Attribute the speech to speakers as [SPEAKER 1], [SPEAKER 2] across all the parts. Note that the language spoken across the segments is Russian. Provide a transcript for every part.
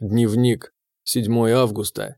[SPEAKER 1] Дневник. 7 августа.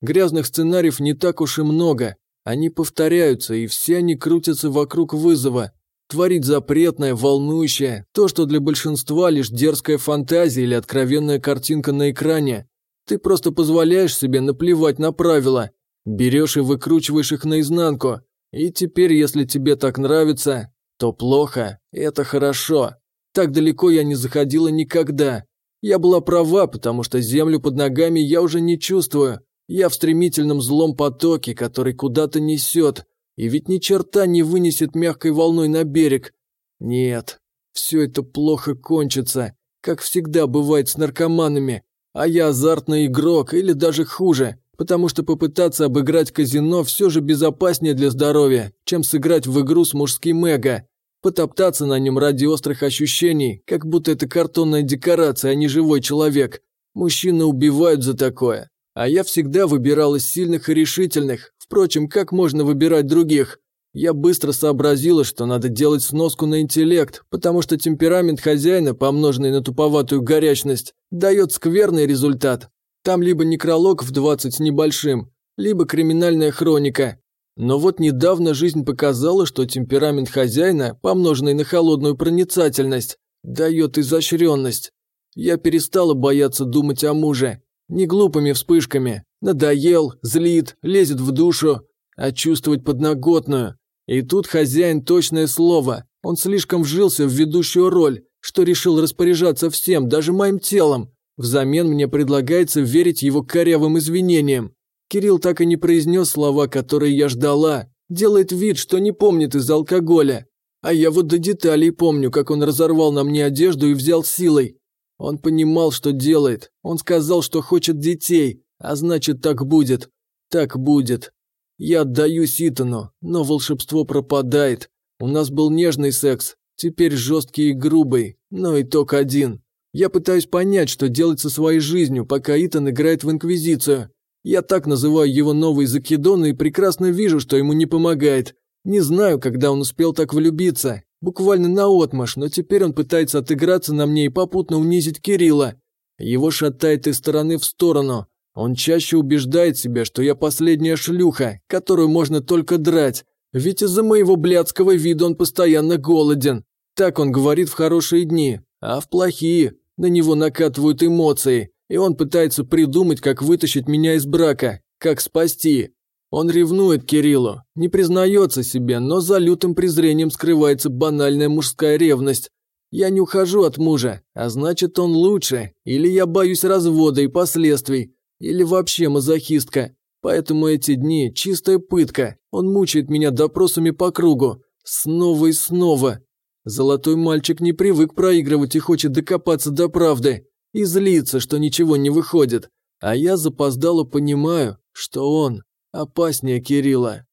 [SPEAKER 1] Грязных сценариев не так уж и много. Они повторяются, и все они крутятся вокруг вызова. Творить запретное, волнующее, то, что для большинства лишь дерзкая фантазия или откровенная картинка на экране. Ты просто позволяешь себе наплевать на правила. Берешь и выкручиваешь их наизнанку. И теперь, если тебе так нравится, то плохо, это хорошо. Так далеко я не заходила никогда. Я была права, потому что землю под ногами я уже не чувствую. Я в стремительном злом потоке, который куда-то несет, и ведь ни черта не вынесет мягкой волной на берег. Нет, все это плохо кончится, как всегда бывает с наркоманами. А я азартный игрок, или даже хуже, потому что попытаться обыграть казино все же безопаснее для здоровья, чем сыграть в игру с мужским эго. Потоптаться на нем ради острых ощущений, как будто это картонная декорация, а не живой человек. Мужчины убивают за такое. А я всегда выбирал из сильных и решительных. Впрочем, как можно выбирать других? Я быстро сообразила, что надо делать сноску на интеллект, потому что темперамент хозяина, помноженный на туповатую горячность, дает скверный результат. Там либо некролог в 20 с небольшим, либо криминальная хроника, но вот недавно жизнь показала, что темперамент хозяина, помноженный на холодную проницательность, дает изощренность. Я перестала бояться думать о муже. Не глупыми вспышками. Надоел, злит, лезет в душу, а чувствовать подноготную. И тут хозяин точное слово. Он слишком вжился в ведущую роль, что решил распоряжаться всем, даже моим телом. Взамен мне предлагается верить его корявым извинениям. Кирилл так и не произнес слова, которые я ждала. Делает вид, что не помнит из алкоголя. А я вот до деталей помню, как он разорвал на мне одежду и взял силой. Он понимал, что делает. Он сказал, что хочет детей, а значит, так будет. Так будет. Я отдаю Итану, но волшебство пропадает. У нас был нежный секс, теперь жесткий и грубый, но итог один. Я пытаюсь понять, что делать со своей жизнью, пока Итан играет в Инквизицию. Я так называю его новый закидон и прекрасно вижу, что ему не помогает. Не знаю, когда он успел так влюбиться. Буквально наотмашь, но теперь он пытается отыграться на мне и попутно унизить Кирилла. Его шатает из стороны в сторону. Он чаще убеждает себя, что я последняя шлюха, которую можно только драть. Ведь из-за моего блядского вида он постоянно голоден. Так он говорит в хорошие дни, а в плохие на него накатывают эмоции и он пытается придумать, как вытащить меня из брака, как спасти. Он ревнует Кириллу, не признается себе, но за лютым презрением скрывается банальная мужская ревность. Я не ухожу от мужа, а значит он лучше, или я боюсь развода и последствий, или вообще мазохистка. Поэтому эти дни – чистая пытка, он мучает меня допросами по кругу, снова и снова. Золотой мальчик не привык проигрывать и хочет докопаться до правды и злится, что ничего не выходит, а я запоздало понимаю, что он опаснее Кирилла.